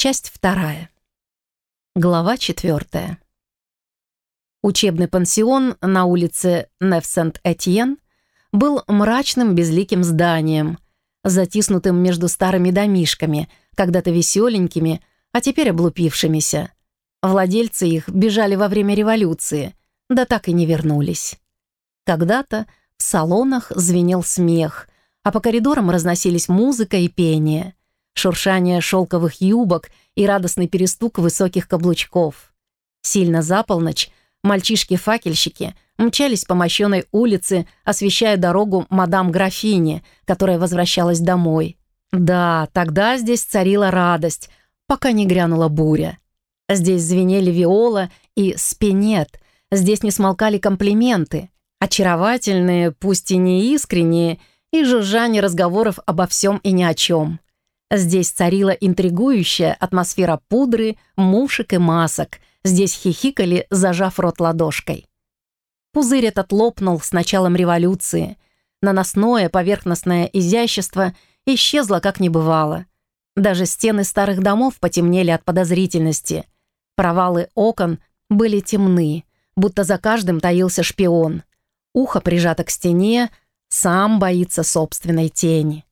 Часть вторая. Глава четвертая. Учебный пансион на улице Нев-Сент-Этьен был мрачным безликим зданием, затиснутым между старыми домишками, когда-то веселенькими, а теперь облупившимися. Владельцы их бежали во время революции, да так и не вернулись. Когда-то в салонах звенел смех, а по коридорам разносились музыка и пение шуршание шелковых юбок и радостный перестук высоких каблучков. Сильно за полночь мальчишки-факельщики мчались по мощенной улице, освещая дорогу мадам графине, которая возвращалась домой. Да, тогда здесь царила радость, пока не грянула буря. Здесь звенели виола и спинет, здесь не смолкали комплименты, очаровательные, пусть и не искренние, и жужжание разговоров обо всем и ни о чем. Здесь царила интригующая атмосфера пудры, мушек и масок. Здесь хихикали, зажав рот ладошкой. Пузырь этот лопнул с началом революции. Наносное поверхностное изящество исчезло, как не бывало. Даже стены старых домов потемнели от подозрительности. Провалы окон были темны, будто за каждым таился шпион. Ухо прижато к стене, сам боится собственной тени.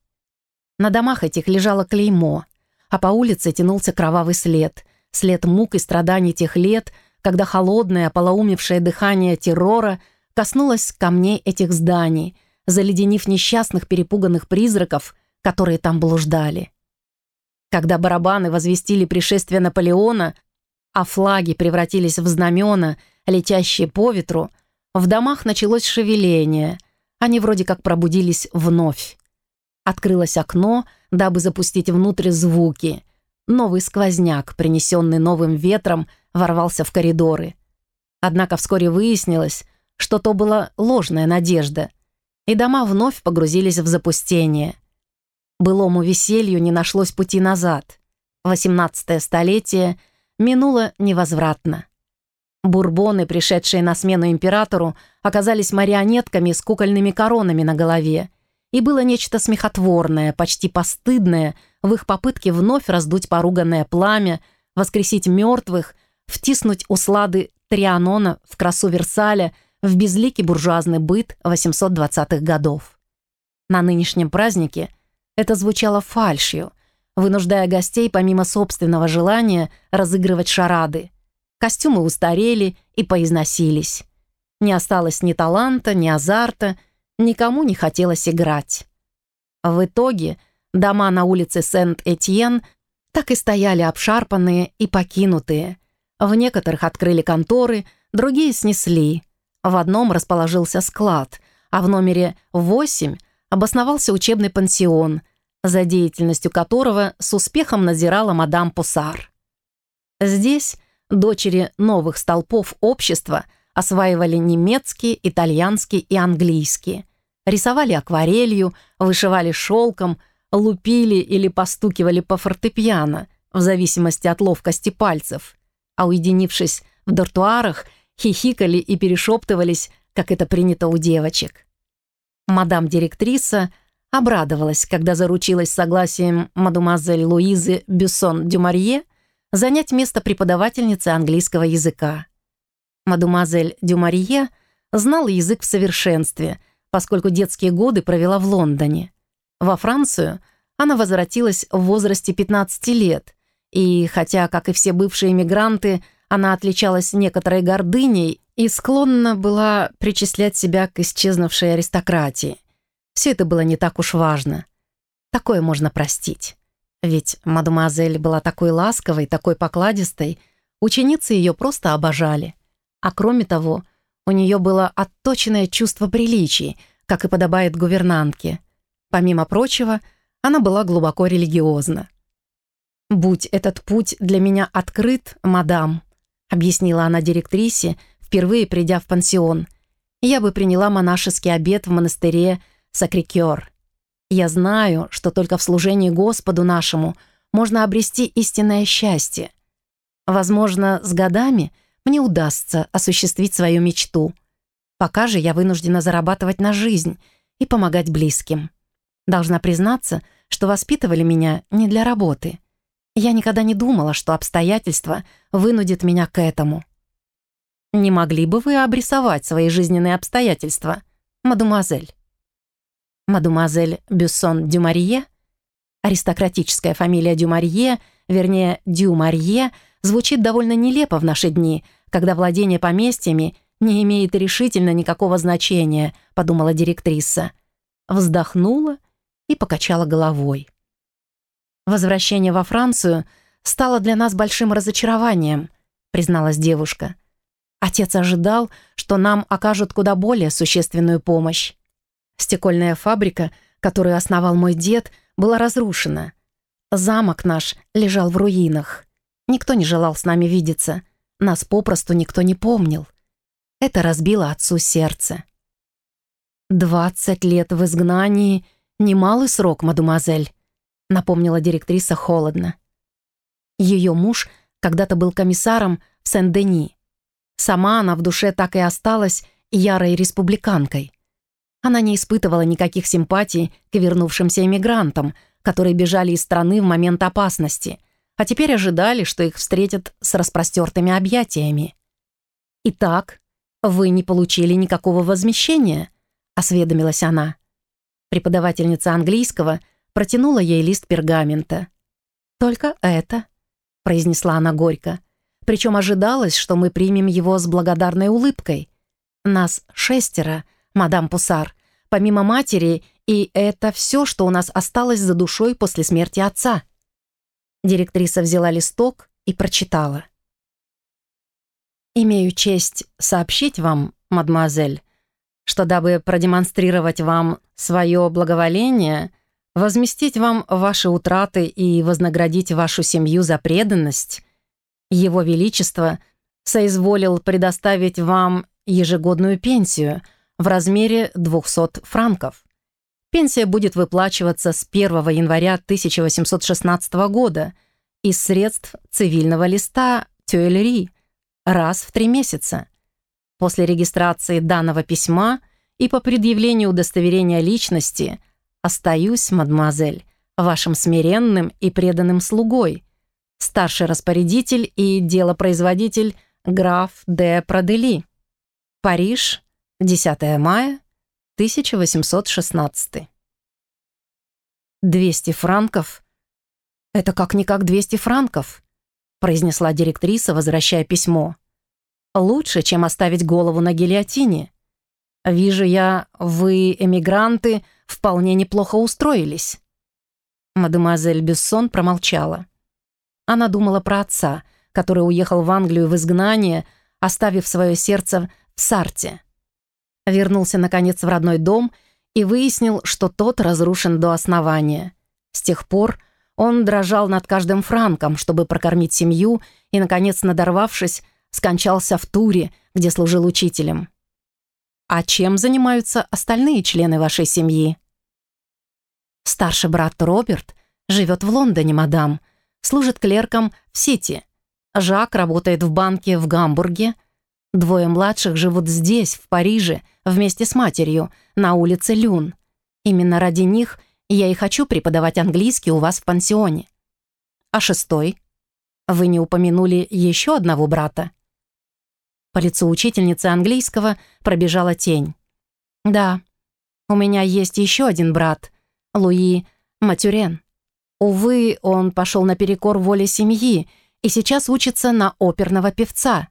На домах этих лежало клеймо, а по улице тянулся кровавый след, след мук и страданий тех лет, когда холодное, полоумевшее дыхание террора коснулось камней этих зданий, заледенив несчастных перепуганных призраков, которые там блуждали. Когда барабаны возвестили пришествие Наполеона, а флаги превратились в знамена, летящие по ветру, в домах началось шевеление, они вроде как пробудились вновь. Открылось окно, дабы запустить внутрь звуки. Новый сквозняк, принесенный новым ветром, ворвался в коридоры. Однако вскоре выяснилось, что то была ложная надежда, и дома вновь погрузились в запустение. Былому веселью не нашлось пути назад. Восемнадцатое столетие минуло невозвратно. Бурбоны, пришедшие на смену императору, оказались марионетками с кукольными коронами на голове, и было нечто смехотворное, почти постыдное в их попытке вновь раздуть поруганное пламя, воскресить мертвых, втиснуть услады Трианона в красу Версаля, в безликий буржуазный быт 820-х годов. На нынешнем празднике это звучало фальшью, вынуждая гостей помимо собственного желания разыгрывать шарады. Костюмы устарели и поизносились. Не осталось ни таланта, ни азарта, Никому не хотелось играть. В итоге дома на улице Сент-Этьен так и стояли обшарпанные и покинутые. В некоторых открыли конторы, другие снесли. В одном расположился склад, а в номере 8 обосновался учебный пансион, за деятельностью которого с успехом надзирала мадам Пусар. Здесь дочери новых столпов общества осваивали немецкий, итальянский и английский. Рисовали акварелью, вышивали шелком, лупили или постукивали по фортепиано, в зависимости от ловкости пальцев. А уединившись в дартуарах, хихикали и перешептывались, как это принято у девочек. Мадам-директриса обрадовалась, когда заручилась согласием мадемуазель Луизы Бюссон-Дюмарье занять место преподавательницы английского языка. Мадемуазель Дюмарье знала язык в совершенстве, поскольку детские годы провела в Лондоне. Во Францию она возвратилась в возрасте 15 лет, и хотя, как и все бывшие эмигранты, она отличалась некоторой гордыней и склонна была причислять себя к исчезнувшей аристократии. Все это было не так уж важно. Такое можно простить. Ведь мадемуазель была такой ласковой, такой покладистой, ученицы ее просто обожали. А кроме того, у нее было отточенное чувство приличий, как и подобает гувернантке. Помимо прочего, она была глубоко религиозна. «Будь этот путь для меня открыт, мадам», объяснила она директрисе, впервые придя в пансион, я бы приняла монашеский обет в монастыре Сакрикер. Я знаю, что только в служении Господу нашему можно обрести истинное счастье. Возможно, с годами — мне удастся осуществить свою мечту. Пока же я вынуждена зарабатывать на жизнь и помогать близким. Должна признаться, что воспитывали меня не для работы. Я никогда не думала, что обстоятельства вынудят меня к этому. Не могли бы вы обрисовать свои жизненные обстоятельства, мадемуазель? Мадемуазель Бюссон Дюмарье, аристократическая фамилия Дюмарье, вернее, Дюмарье, звучит довольно нелепо в наши дни, когда владение поместьями не имеет решительно никакого значения, подумала директриса. Вздохнула и покачала головой. «Возвращение во Францию стало для нас большим разочарованием», призналась девушка. «Отец ожидал, что нам окажут куда более существенную помощь. Стекольная фабрика, которую основал мой дед, была разрушена. Замок наш лежал в руинах. Никто не желал с нами видеться. Нас попросту никто не помнил. Это разбило отцу сердце. «Двадцать лет в изгнании — немалый срок, мадемуазель», — напомнила директриса холодно. Ее муж когда-то был комиссаром в Сен-Дени. Сама она в душе так и осталась ярой республиканкой. Она не испытывала никаких симпатий к вернувшимся эмигрантам, которые бежали из страны в момент опасности, а теперь ожидали, что их встретят с распростертыми объятиями. «Итак, вы не получили никакого возмещения?» — осведомилась она. Преподавательница английского — протянула ей лист пергамента. «Только это», — произнесла она горько. Причем ожидалось, что мы примем его с благодарной улыбкой. «Нас шестеро, мадам Пусар, помимо матери, и это все, что у нас осталось за душой после смерти отца». Директриса взяла листок и прочитала. «Имею честь сообщить вам, мадемуазель, что дабы продемонстрировать вам свое благоволение, возместить вам ваши утраты и вознаградить вашу семью за преданность, Его Величество соизволил предоставить вам ежегодную пенсию в размере 200 франков. Пенсия будет выплачиваться с 1 января 1816 года из средств цивильного листа Тюэлери раз в три месяца. После регистрации данного письма и по предъявлению удостоверения личности – Остаюсь, мадемуазель, вашим смиренным и преданным слугой, старший распорядитель и делопроизводитель граф де Продели. Париж, 10 мая 1816. 200 франков? Это как-никак 200 франков, произнесла директриса, возвращая письмо. Лучше, чем оставить голову на гильотине. Вижу я, вы, эмигранты, вполне неплохо устроились». Мадемуазель Бессон промолчала. Она думала про отца, который уехал в Англию в изгнание, оставив свое сердце в Сарте. Вернулся, наконец, в родной дом и выяснил, что тот разрушен до основания. С тех пор он дрожал над каждым франком, чтобы прокормить семью, и, наконец, надорвавшись, скончался в Туре, где служил учителем. А чем занимаются остальные члены вашей семьи? Старший брат Роберт живет в Лондоне, мадам, служит клерком в Сити. Жак работает в банке в Гамбурге. Двое младших живут здесь, в Париже, вместе с матерью, на улице Люн. Именно ради них я и хочу преподавать английский у вас в пансионе. А шестой? Вы не упомянули еще одного брата? По лицу учительницы английского пробежала тень. «Да, у меня есть еще один брат, Луи Матюрен. Увы, он пошел наперекор воле семьи и сейчас учится на оперного певца.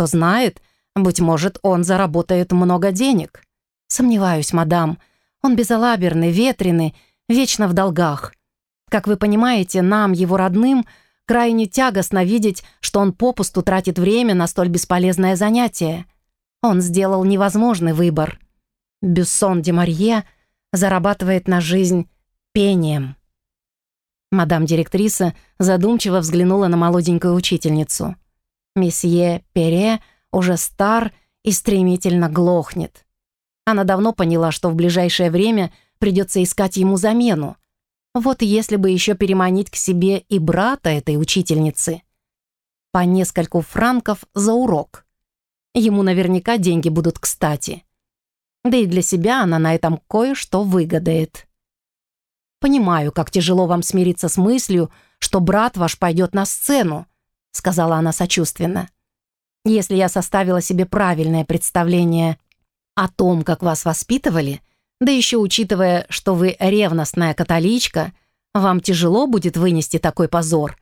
Кто знает, быть может, он заработает много денег. Сомневаюсь, мадам, он безалаберный, ветреный, вечно в долгах. Как вы понимаете, нам, его родным, — Крайне тягостно видеть, что он попусту тратит время на столь бесполезное занятие. Он сделал невозможный выбор. Бюссон де Марье зарабатывает на жизнь пением. Мадам-директриса задумчиво взглянула на молоденькую учительницу. Месье Пере уже стар и стремительно глохнет. Она давно поняла, что в ближайшее время придется искать ему замену, вот если бы еще переманить к себе и брата этой учительницы. По нескольку франков за урок. Ему наверняка деньги будут кстати. Да и для себя она на этом кое-что выгодает. Понимаю, как тяжело вам смириться с мыслью, что брат ваш пойдет на сцену», — сказала она сочувственно. «Если я составила себе правильное представление о том, как вас воспитывали, да еще учитывая, что вы ревностная католичка, вам тяжело будет вынести такой позор.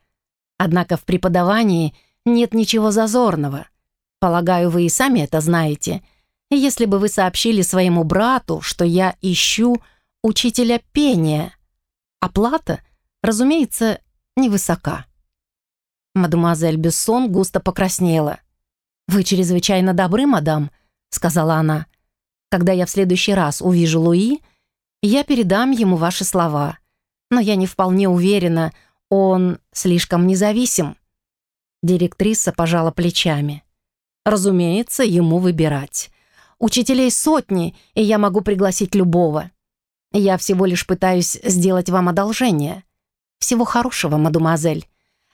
Однако в преподавании нет ничего зазорного. Полагаю, вы и сами это знаете. Если бы вы сообщили своему брату, что я ищу учителя пения, оплата, разумеется, невысока. Мадемуазель Бессон густо покраснела. «Вы чрезвычайно добры, мадам», — сказала она. «Когда я в следующий раз увижу Луи, я передам ему ваши слова. Но я не вполне уверена, он слишком независим». Директриса пожала плечами. «Разумеется, ему выбирать. Учителей сотни, и я могу пригласить любого. Я всего лишь пытаюсь сделать вам одолжение. Всего хорошего, мадемуазель.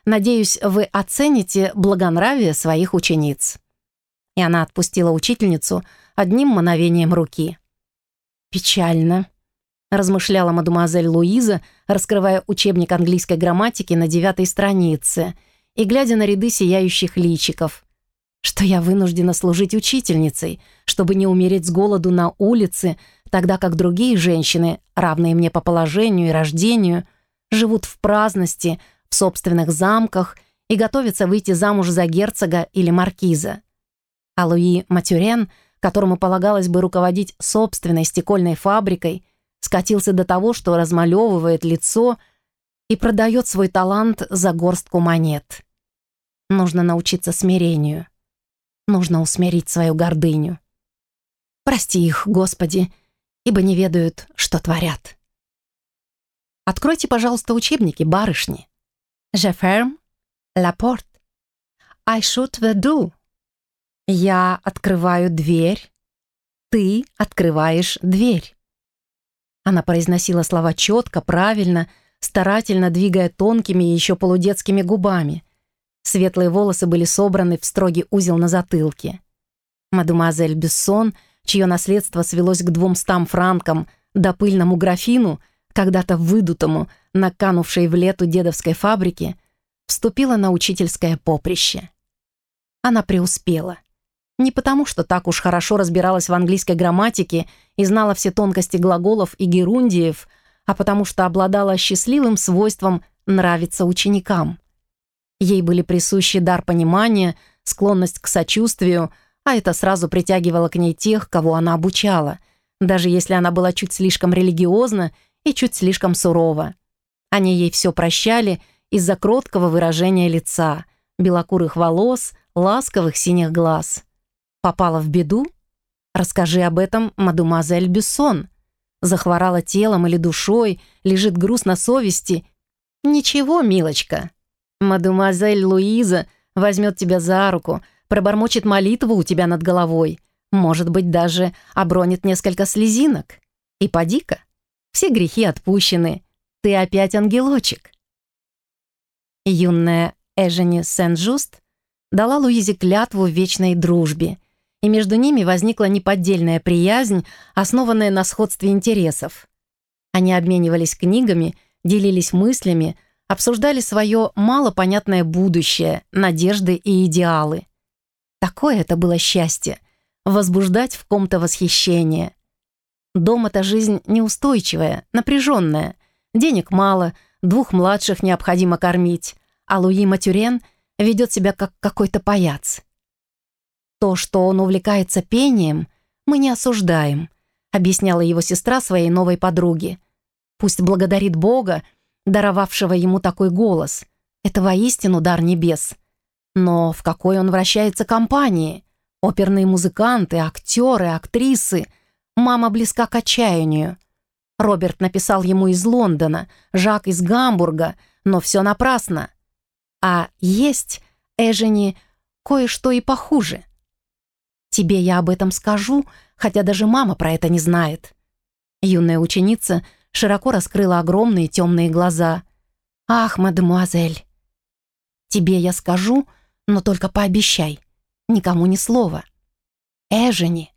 Надеюсь, вы оцените благонравие своих учениц». И она отпустила учительницу одним мановением руки. «Печально», — размышляла мадемуазель Луиза, раскрывая учебник английской грамматики на девятой странице и глядя на ряды сияющих личиков что я вынуждена служить учительницей, чтобы не умереть с голоду на улице, тогда как другие женщины, равные мне по положению и рождению, живут в праздности, в собственных замках и готовятся выйти замуж за герцога или маркиза. А Луи Матюрен, которому полагалось бы руководить собственной стекольной фабрикой, скатился до того, что размалевывает лицо и продает свой талант за горстку монет. Нужно научиться смирению. Нужно усмирить свою гордыню. Прости их, Господи, ибо не ведают, что творят. Откройте, пожалуйста, учебники, барышни. Je ferme la porte. I shoot the door. Я открываю дверь. Ты открываешь дверь. Она произносила слова четко, правильно, старательно двигая тонкими и еще полудетскими губами. Светлые волосы были собраны в строгий узел на затылке. Мадемуазель Бессон, чье наследство свелось к двумстам франкам, да пыльному графину, когда-то выдутому, наканувшей в лету дедовской фабрики, вступила на учительское поприще. Она преуспела. Не потому, что так уж хорошо разбиралась в английской грамматике и знала все тонкости глаголов и герундиев, а потому что обладала счастливым свойством нравиться ученикам. Ей были присущи дар понимания, склонность к сочувствию, а это сразу притягивало к ней тех, кого она обучала, даже если она была чуть слишком религиозна и чуть слишком сурова. Они ей все прощали из-за кроткого выражения лица, белокурых волос, ласковых синих глаз. Попала в беду? Расскажи об этом, мадемуазель Бюссон. Захворала телом или душой, лежит груз на совести. Ничего, милочка, Мадемуазель Луиза возьмет тебя за руку, пробормочет молитву у тебя над головой, может быть, даже обронит несколько слезинок. И поди-ка, все грехи отпущены, ты опять ангелочек. Юная Эжени Сен-Жуст дала Луизе клятву в вечной дружбе, и между ними возникла неподдельная приязнь, основанная на сходстве интересов. Они обменивались книгами, делились мыслями, обсуждали свое малопонятное будущее, надежды и идеалы. Такое это было счастье — возбуждать в ком-то восхищение. Дом — это жизнь неустойчивая, напряженная. Денег мало, двух младших необходимо кормить, а Луи Матюрен ведет себя как какой-то паяц. То, что он увлекается пением, мы не осуждаем, объясняла его сестра своей новой подруге. Пусть благодарит Бога, даровавшего ему такой голос. Это воистину дар небес. Но в какой он вращается компании? Оперные музыканты, актеры, актрисы. Мама близка к отчаянию. Роберт написал ему из Лондона, Жак из Гамбурга, но все напрасно. А есть, Эжени, кое-что и похуже. Тебе я об этом скажу, хотя даже мама про это не знает. Юная ученица широко раскрыла огромные темные глаза. «Ах, мадемуазель!» «Тебе я скажу, но только пообещай. Никому ни слова. Эжени,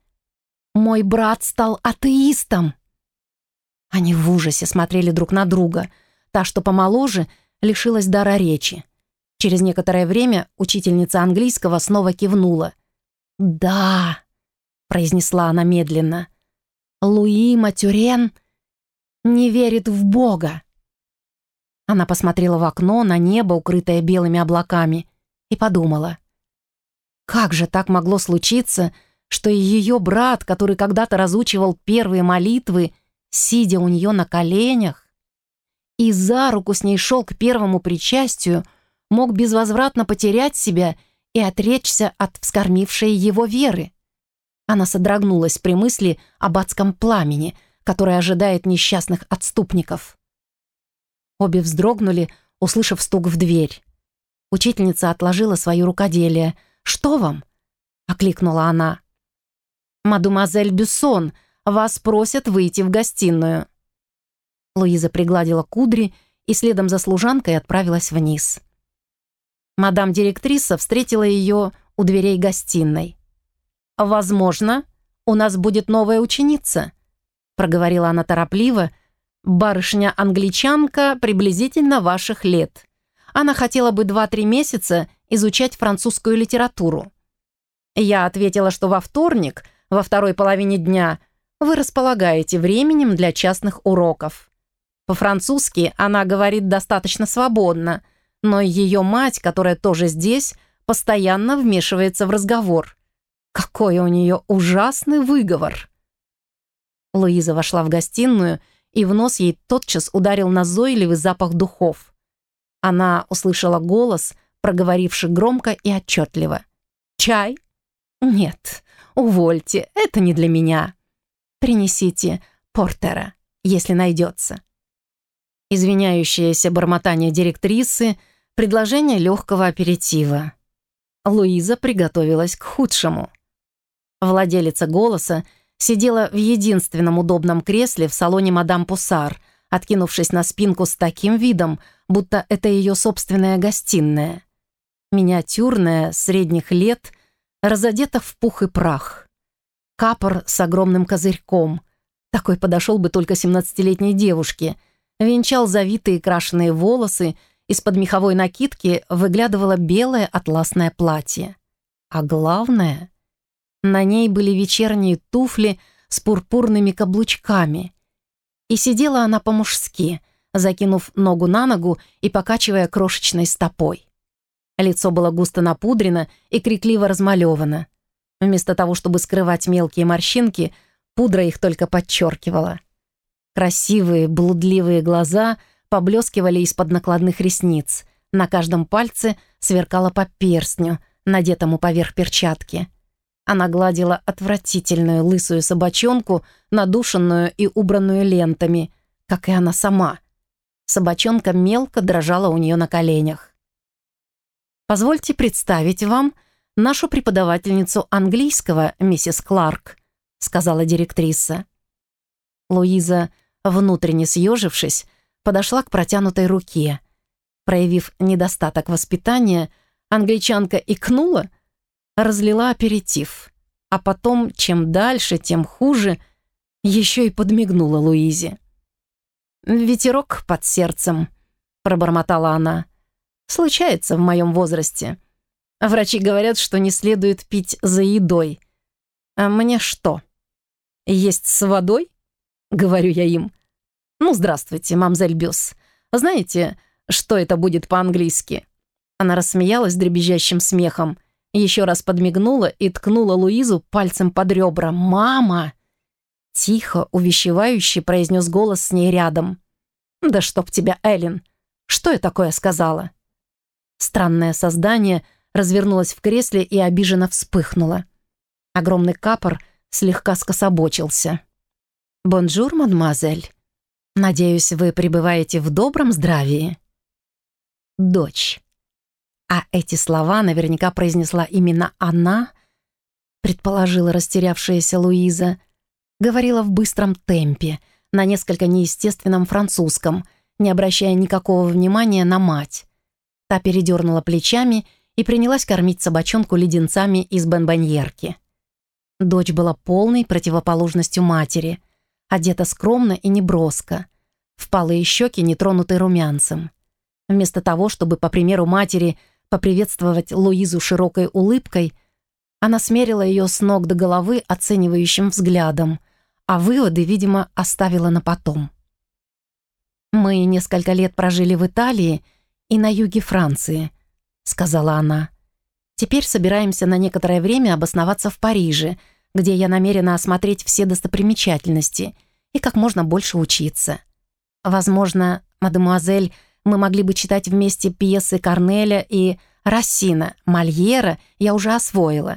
мой брат стал атеистом!» Они в ужасе смотрели друг на друга. Та, что помоложе, лишилась дара речи. Через некоторое время учительница английского снова кивнула. «Да», — произнесла она медленно, — «Луи Матюрен не верит в Бога». Она посмотрела в окно на небо, укрытое белыми облаками, и подумала. Как же так могло случиться, что и ее брат, который когда-то разучивал первые молитвы, сидя у нее на коленях, и за руку с ней шел к первому причастию, мог безвозвратно потерять себя и отречься от вскормившей его веры. Она содрогнулась при мысли об адском пламени, которое ожидает несчастных отступников. Обе вздрогнули, услышав стук в дверь. Учительница отложила свое рукоделие. «Что вам?» — окликнула она. «Мадемуазель Бюссон, вас просят выйти в гостиную». Луиза пригладила кудри и следом за служанкой отправилась вниз. Мадам-директриса встретила ее у дверей гостиной. «Возможно, у нас будет новая ученица», проговорила она торопливо, «барышня-англичанка приблизительно ваших лет. Она хотела бы 2-3 месяца изучать французскую литературу». Я ответила, что во вторник, во второй половине дня, вы располагаете временем для частных уроков. По-французски она говорит достаточно свободно, но ее мать, которая тоже здесь, постоянно вмешивается в разговор. Какой у нее ужасный выговор! Луиза вошла в гостиную, и в нос ей тотчас ударил назойливый запах духов. Она услышала голос, проговоривший громко и отчетливо. «Чай? Нет, увольте, это не для меня. Принесите портера, если найдется». Извиняющееся бормотание директрисы, предложение легкого аперитива. Луиза приготовилась к худшему. Владелица голоса сидела в единственном удобном кресле в салоне мадам Пусар, откинувшись на спинку с таким видом, будто это ее собственная гостиная. Миниатюрная, средних лет, разодета в пух и прах. Капор с огромным козырьком. Такой подошел бы только 17-летней девушке — венчал завитые крашеные волосы, из-под меховой накидки выглядывало белое атласное платье. А главное, на ней были вечерние туфли с пурпурными каблучками. И сидела она по-мужски, закинув ногу на ногу и покачивая крошечной стопой. Лицо было густо напудрено и крикливо размалевано. Вместо того, чтобы скрывать мелкие морщинки, пудра их только подчеркивала. Красивые, блудливые глаза поблескивали из-под накладных ресниц. На каждом пальце сверкало по перстню, надетому поверх перчатки. Она гладила отвратительную лысую собачонку, надушенную и убранную лентами, как и она сама. Собачонка мелко дрожала у нее на коленях. «Позвольте представить вам нашу преподавательницу английского, миссис Кларк», сказала директриса. Луиза внутренне съежившись, подошла к протянутой руке. Проявив недостаток воспитания, англичанка икнула, разлила аперитив, а потом, чем дальше, тем хуже, еще и подмигнула Луизе. «Ветерок под сердцем», — пробормотала она. «Случается в моем возрасте. Врачи говорят, что не следует пить за едой. А мне что? Есть с водой?» — говорю я им. «Ну, здравствуйте, мамзель Бюс. Знаете, что это будет по-английски?» Она рассмеялась дребезжащим смехом, еще раз подмигнула и ткнула Луизу пальцем под ребра. «Мама!» Тихо, увещевающе произнес голос с ней рядом. «Да чтоб тебя, Эллен! Что я такое сказала?» Странное создание развернулось в кресле и обиженно вспыхнуло. Огромный капор слегка скособочился. «Бонжур, мадемуазель!» Надеюсь, вы пребываете в добром здравии. Дочь. А эти слова наверняка произнесла именно она, предположила растерявшаяся Луиза, говорила в быстром темпе, на несколько неестественном французском, не обращая никакого внимания на мать. Та передернула плечами и принялась кормить собачонку леденцами из бонбоньерки. Дочь была полной противоположностью матери — одета скромно и неброско, впалые щеки не тронуты румянцем. Вместо того, чтобы, по примеру матери, поприветствовать Луизу широкой улыбкой, она смерила ее с ног до головы оценивающим взглядом, а выводы, видимо, оставила на потом. «Мы несколько лет прожили в Италии и на юге Франции», — сказала она. «Теперь собираемся на некоторое время обосноваться в Париже, где я намерена осмотреть все достопримечательности и как можно больше учиться. Возможно, мадемуазель, мы могли бы читать вместе пьесы Корнеля и Рассина, Мольера я уже освоила.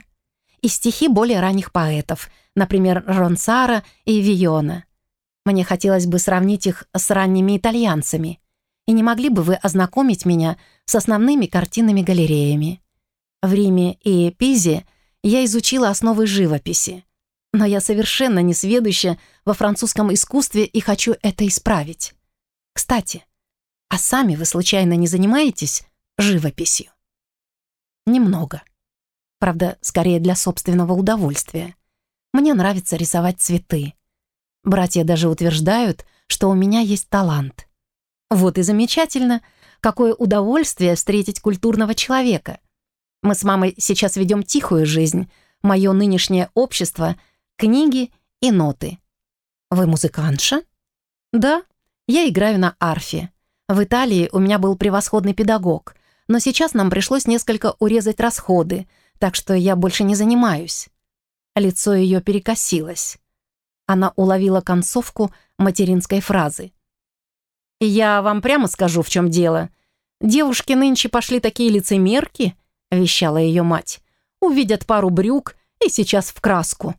И стихи более ранних поэтов, например, Ронсара и Виона. Мне хотелось бы сравнить их с ранними итальянцами. И не могли бы вы ознакомить меня с основными картинами галереями? В Риме и Пизе я изучила основы живописи. Но я совершенно не сведуща во французском искусстве и хочу это исправить. Кстати, а сами вы случайно не занимаетесь живописью? Немного. Правда, скорее для собственного удовольствия. Мне нравится рисовать цветы. Братья даже утверждают, что у меня есть талант. Вот и замечательно, какое удовольствие встретить культурного человека. Мы с мамой сейчас ведем тихую жизнь, мое нынешнее общество, книги и ноты. Вы музыкантша? Да, я играю на арфе. В Италии у меня был превосходный педагог, но сейчас нам пришлось несколько урезать расходы, так что я больше не занимаюсь. Лицо ее перекосилось. Она уловила концовку материнской фразы. «Я вам прямо скажу, в чем дело. Девушки нынче пошли такие лицемерки», — вещала ее мать. «Увидят пару брюк и сейчас в краску.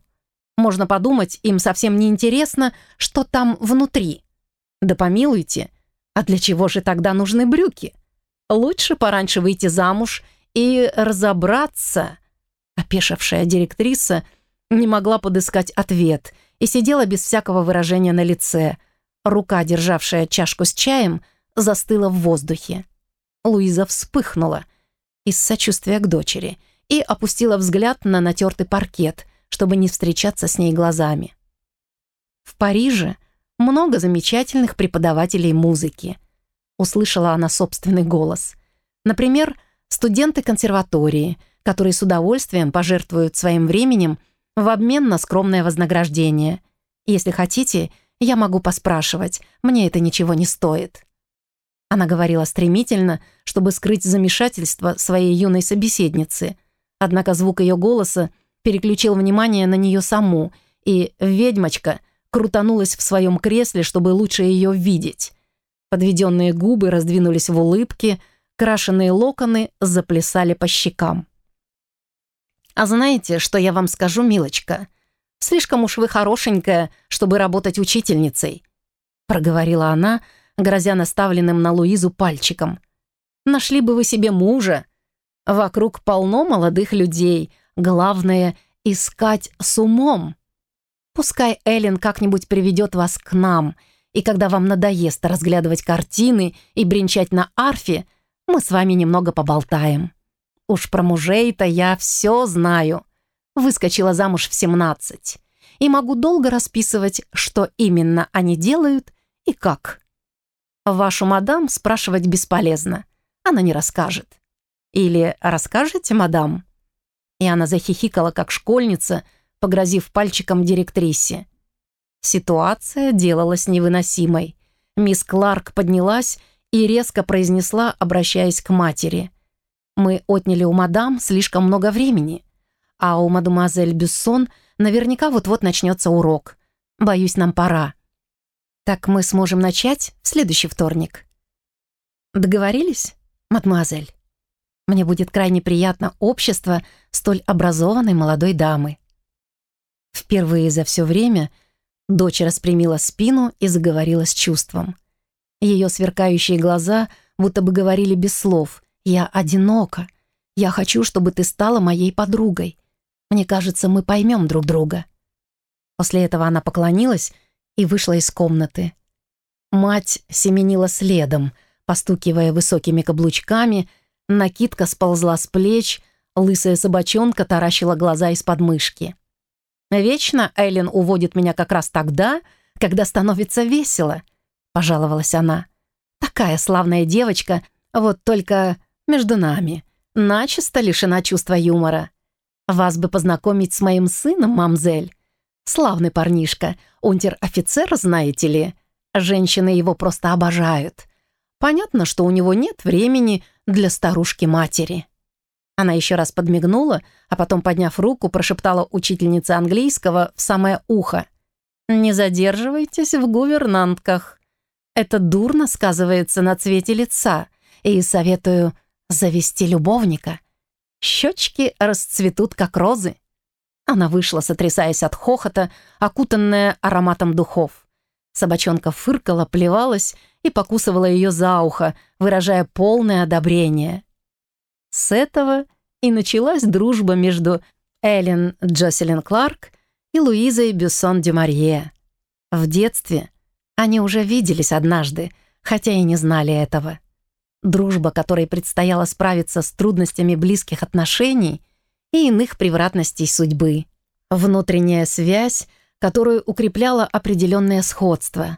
Можно подумать, им совсем не интересно, что там внутри. Да помилуйте, а для чего же тогда нужны брюки? Лучше пораньше выйти замуж и разобраться». Опешившая директриса не могла подыскать ответ и сидела без всякого выражения на лице. Рука, державшая чашку с чаем, застыла в воздухе. Луиза вспыхнула из сочувствия к дочери и опустила взгляд на натертый паркет, чтобы не встречаться с ней глазами. В Париже много замечательных преподавателей музыки. Услышала она собственный голос. Например, студенты консерватории, которые с удовольствием пожертвуют своим временем в обмен на скромное вознаграждение. Если хотите, я могу поспрашивать, мне это ничего не стоит». Она говорила стремительно, чтобы скрыть замешательство своей юной собеседницы. Однако звук ее голоса переключил внимание на нее саму, и ведьмочка крутанулась в своем кресле, чтобы лучше ее видеть. Подведенные губы раздвинулись в улыбке, крашеные локоны заплясали по щекам. «А знаете, что я вам скажу, милочка? Слишком уж вы хорошенькая, чтобы работать учительницей», проговорила она, грозя наставленным на Луизу пальчиком. «Нашли бы вы себе мужа. Вокруг полно молодых людей. Главное — искать с умом. Пускай Эллен как-нибудь приведет вас к нам, и когда вам надоест разглядывать картины и бренчать на арфе, мы с вами немного поболтаем». Уж про мужей-то я все знаю. Выскочила замуж в 17. И могу долго расписывать, что именно они делают и как. Вашу мадам спрашивать бесполезно. Она не расскажет. Или расскажете, мадам?» И она захихикала, как школьница, погрозив пальчиком директрисе. Ситуация делалась невыносимой. Мисс Кларк поднялась и резко произнесла, обращаясь к матери. Мы отняли у мадам слишком много времени, а у мадемуазель Бюссон наверняка вот-вот начнется урок. Боюсь, нам пора. Так мы сможем начать в следующий вторник. Договорились, мадемуазель? Мне будет крайне приятно общество столь образованной молодой дамы. Впервые за все время дочь распрямила спину и заговорила с чувством. Ее сверкающие глаза будто бы говорили без слов, я одинока. Я хочу, чтобы ты стала моей подругой. Мне кажется, мы поймем друг друга». После этого она поклонилась и вышла из комнаты. Мать семенила следом, постукивая высокими каблучками, накидка сползла с плеч, лысая собачонка таращила глаза из-под мышки. «Вечно Эллен уводит меня как раз тогда, когда становится весело», — пожаловалась она. «Такая славная девочка Вот только между нами начисто лишена чувства юмора. Вас бы познакомить с моим сыном, мамзель. Славный парнишка, унтер-офицер, знаете ли. Женщины его просто обожают. Понятно, что у него нет времени для старушки-матери». Она еще раз подмигнула, а потом, подняв руку, прошептала учительнице английского в самое ухо. «Не задерживайтесь в гувернантках. Это дурно сказывается на цвете лица, и советую завести любовника. Щечки расцветут, как розы». Она вышла, сотрясаясь от хохота, окутанная ароматом духов. Собачонка фыркала, плевалась и покусывала ее за ухо, выражая полное одобрение. С этого и началась дружба между Эллен Джоселин Кларк и Луизой Бюссон Дюмарье. В детстве они уже виделись однажды, хотя и не знали этого. Дружба, которой предстояло справиться с трудностями близких отношений и иных превратностей судьбы. Внутренняя связь, которую укрепляло определенное сходство.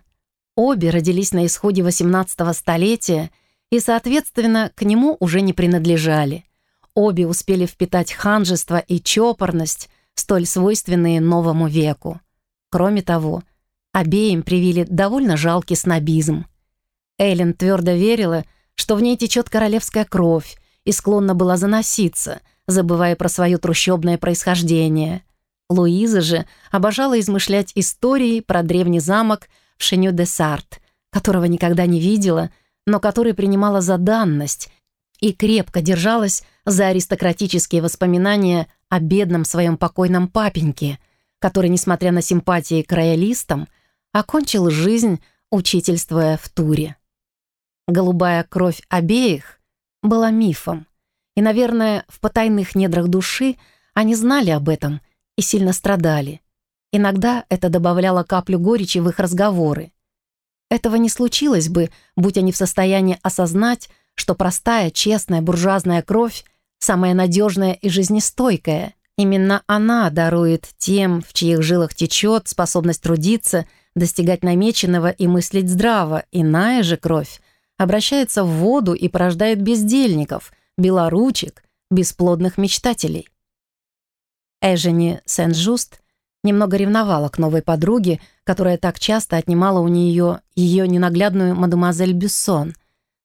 Обе родились на исходе XVIII столетия и, соответственно, к нему уже не принадлежали. Обе успели впитать ханжество и чопорность, столь свойственные новому веку. Кроме того, обеим привили довольно жалкий снобизм. Эллен твердо верила, что в ней течет королевская кровь, и склонна была заноситься, забывая про свое трущобное происхождение. Луиза же обожала измышлять истории про древний замок в Шеню-де-Сарт, которого никогда не видела, но который принимала за данность и крепко держалась за аристократические воспоминания о бедном своем покойном папеньке, который, несмотря на симпатии к роялистам, окончил жизнь, учительствуя в туре. Голубая кровь обеих была мифом, и, наверное, в потайных недрах души они знали об этом и сильно страдали. Иногда это добавляло каплю горечи в их разговоры. Этого не случилось бы, будь они в состоянии осознать, что простая, честная, буржуазная кровь самая надежная и жизнестойкая. Именно она дарует тем, в чьих жилах течет способность трудиться, достигать намеченного и мыслить здраво. Иная же кровь обращается в воду и порождает бездельников, белоручек, бесплодных мечтателей. Эжени Сен-Жуст немного ревновала к новой подруге, которая так часто отнимала у нее ее ненаглядную мадемуазель Бюссон,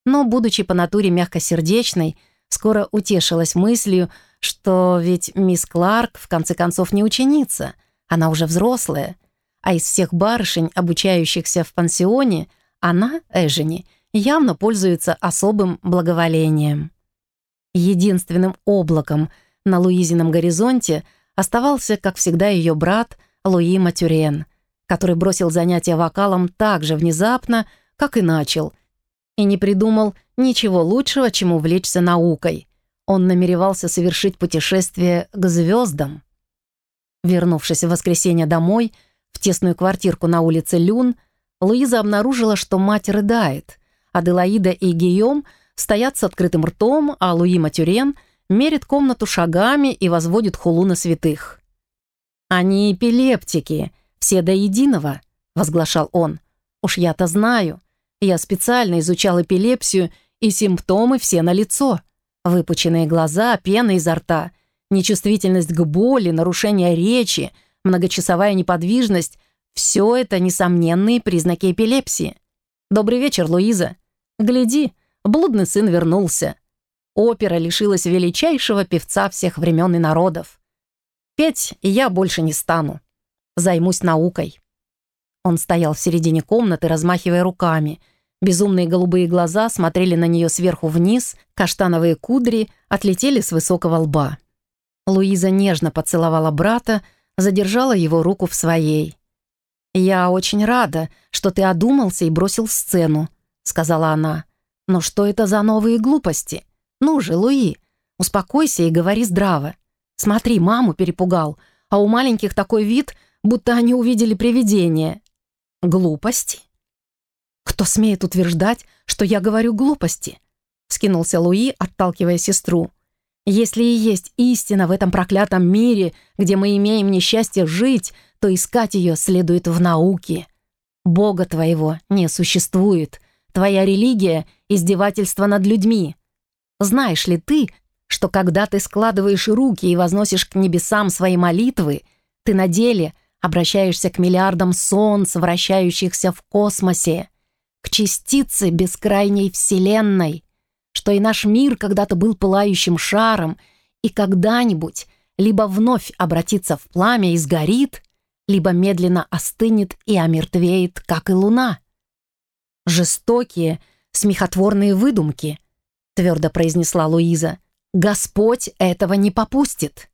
но, будучи по натуре мягкосердечной, скоро утешилась мыслью, что ведь мисс Кларк в конце концов не ученица, она уже взрослая, а из всех барышень, обучающихся в пансионе, она, Эжени, явно пользуется особым благоволением. Единственным облаком на Луизином горизонте оставался, как всегда, ее брат Луи Матюрен, который бросил занятия вокалом так же внезапно, как и начал, и не придумал ничего лучшего, чем увлечься наукой. Он намеревался совершить путешествие к звездам. Вернувшись в воскресенье домой, в тесную квартирку на улице Люн, Луиза обнаружила, что мать рыдает. Аделаида и Гийом стоят с открытым ртом, а Луи Матюрен мерит комнату шагами и возводит хулу на святых. «Они эпилептики, все до единого», — возглашал он. «Уж я-то знаю. Я специально изучал эпилепсию, и симптомы все налицо. Выпученные глаза, пена изо рта, нечувствительность к боли, нарушение речи, многочасовая неподвижность — все это несомненные признаки эпилепсии. «Добрый вечер, Луиза. Гляди, блудный сын вернулся. Опера лишилась величайшего певца всех времен и народов. Петь я больше не стану. Займусь наукой». Он стоял в середине комнаты, размахивая руками. Безумные голубые глаза смотрели на нее сверху вниз, каштановые кудри отлетели с высокого лба. Луиза нежно поцеловала брата, задержала его руку в своей. «Я очень рада, что ты одумался и бросил сцену», — сказала она. «Но что это за новые глупости? Ну же, Луи, успокойся и говори здраво. Смотри, маму перепугал, а у маленьких такой вид, будто они увидели привидение. «Глупости?» «Кто смеет утверждать, что я говорю глупости?» — скинулся Луи, отталкивая сестру. «Если и есть истина в этом проклятом мире, где мы имеем несчастье жить, то искать ее следует в науке. Бога твоего не существует. твоя религия — издевательство над людьми. Знаешь ли ты, что когда ты складываешь руки и возносишь к небесам свои молитвы, ты на деле обращаешься к миллиардам солнц, вращающихся в космосе, к частице бескрайней Вселенной, что и наш мир когда-то был пылающим шаром и когда-нибудь либо вновь обратится в пламя и сгорит, либо медленно остынет и омертвеет, как и луна. Жестокие, смехотворные выдумки, твердо произнесла Луиза. Господь этого не попустит.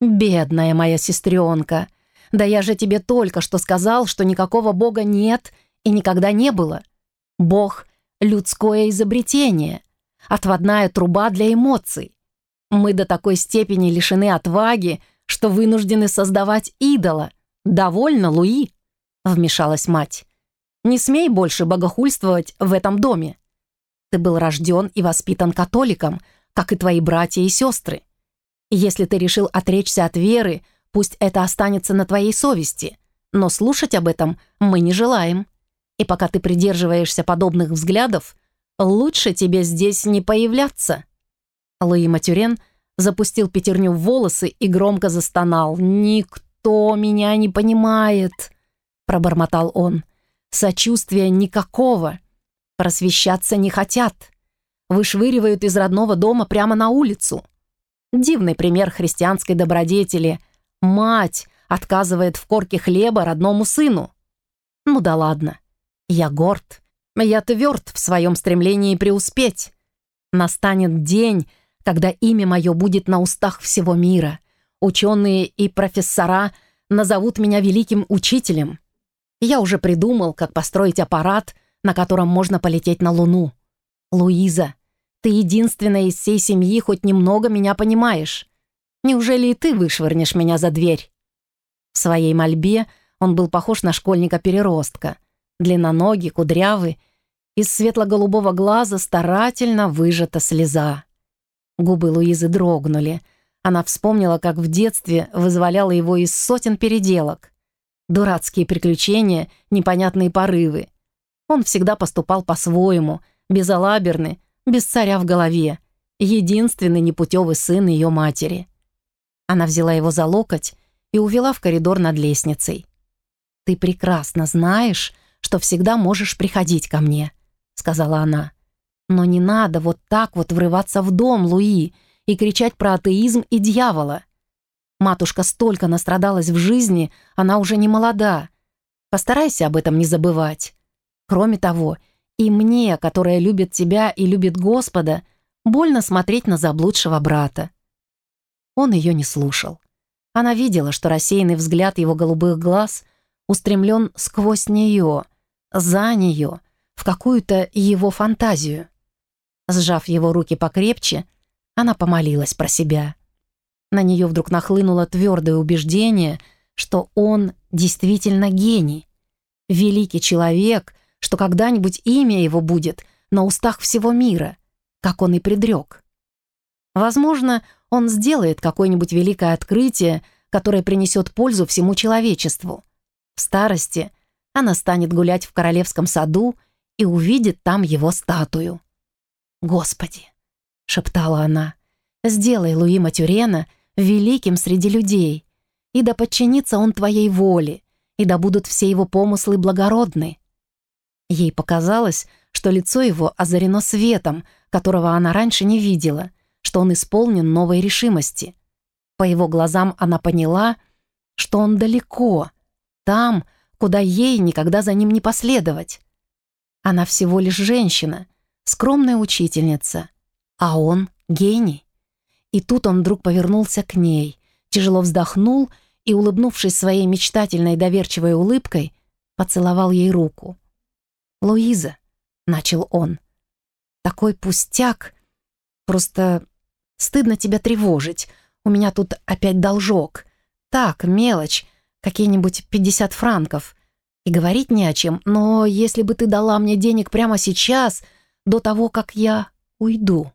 Бедная моя сестренка, да я же тебе только что сказал, что никакого Бога нет и никогда не было. Бог — людское изобретение, отводная труба для эмоций. Мы до такой степени лишены отваги, что вынуждены создавать идола. Довольно, Луи?» — вмешалась мать. «Не смей больше богохульствовать в этом доме. Ты был рожден и воспитан католиком, как и твои братья и сестры. Если ты решил отречься от веры, пусть это останется на твоей совести, но слушать об этом мы не желаем. И пока ты придерживаешься подобных взглядов, лучше тебе здесь не появляться». Луи Матюрен запустил пятерню в волосы и громко застонал. «Никто меня не понимает», — пробормотал он. «Сочувствия никакого. Просвещаться не хотят. Вышвыривают из родного дома прямо на улицу. Дивный пример христианской добродетели. Мать отказывает в корке хлеба родному сыну. Ну да ладно. Я горд. Я тверд в своем стремлении преуспеть. Настанет день, когда имя мое будет на устах всего мира. Ученые и профессора назовут меня великим учителем. Я уже придумал, как построить аппарат, на котором можно полететь на Луну. Луиза, ты единственная из всей семьи хоть немного меня понимаешь. Неужели и ты вышвырнешь меня за дверь?» В своей мольбе он был похож на школьника-переростка. Длинноногий, кудрявый, из светло-голубого глаза старательно выжата слеза. Губы Луизы дрогнули. Она вспомнила, как в детстве вызволяла его из сотен переделок. Дурацкие приключения, непонятные порывы. Он всегда поступал по-своему, безалаберный, без царя в голове. Единственный непутевый сын ее матери. Она взяла его за локоть и увела в коридор над лестницей. «Ты прекрасно знаешь, что всегда можешь приходить ко мне», — сказала она. Но не надо вот так вот врываться в дом, Луи, и кричать про атеизм и дьявола. Матушка столько настрадалась в жизни, она уже не молода. Постарайся об этом не забывать. Кроме того, и мне, которая любит тебя и любит Господа, больно смотреть на заблудшего брата. Он ее не слушал. Она видела, что рассеянный взгляд его голубых глаз устремлен сквозь нее, за нее, в какую-то его фантазию. Сжав его руки покрепче, она помолилась про себя. На нее вдруг нахлынуло твердое убеждение, что он действительно гений, великий человек, что когда-нибудь имя его будет на устах всего мира, как он и предрек. Возможно, он сделает какое-нибудь великое открытие, которое принесет пользу всему человечеству. В старости она станет гулять в королевском саду и увидит там его статую. «Господи!» — шептала она. «Сделай Луи Матюрена великим среди людей, и да подчинится он твоей воле, и да будут все его помыслы благородны». Ей показалось, что лицо его озарено светом, которого она раньше не видела, что он исполнен новой решимости. По его глазам она поняла, что он далеко, там, куда ей никогда за ним не последовать. Она всего лишь женщина, скромная учительница, а он гений. И тут он вдруг повернулся к ней, тяжело вздохнул и, улыбнувшись своей мечтательной доверчивой улыбкой, поцеловал ей руку. «Луиза», — начал он, — «такой пустяк. Просто стыдно тебя тревожить. У меня тут опять должок. Так, мелочь, какие-нибудь 50 франков. И говорить не о чем, но если бы ты дала мне денег прямо сейчас, до того, как я уйду.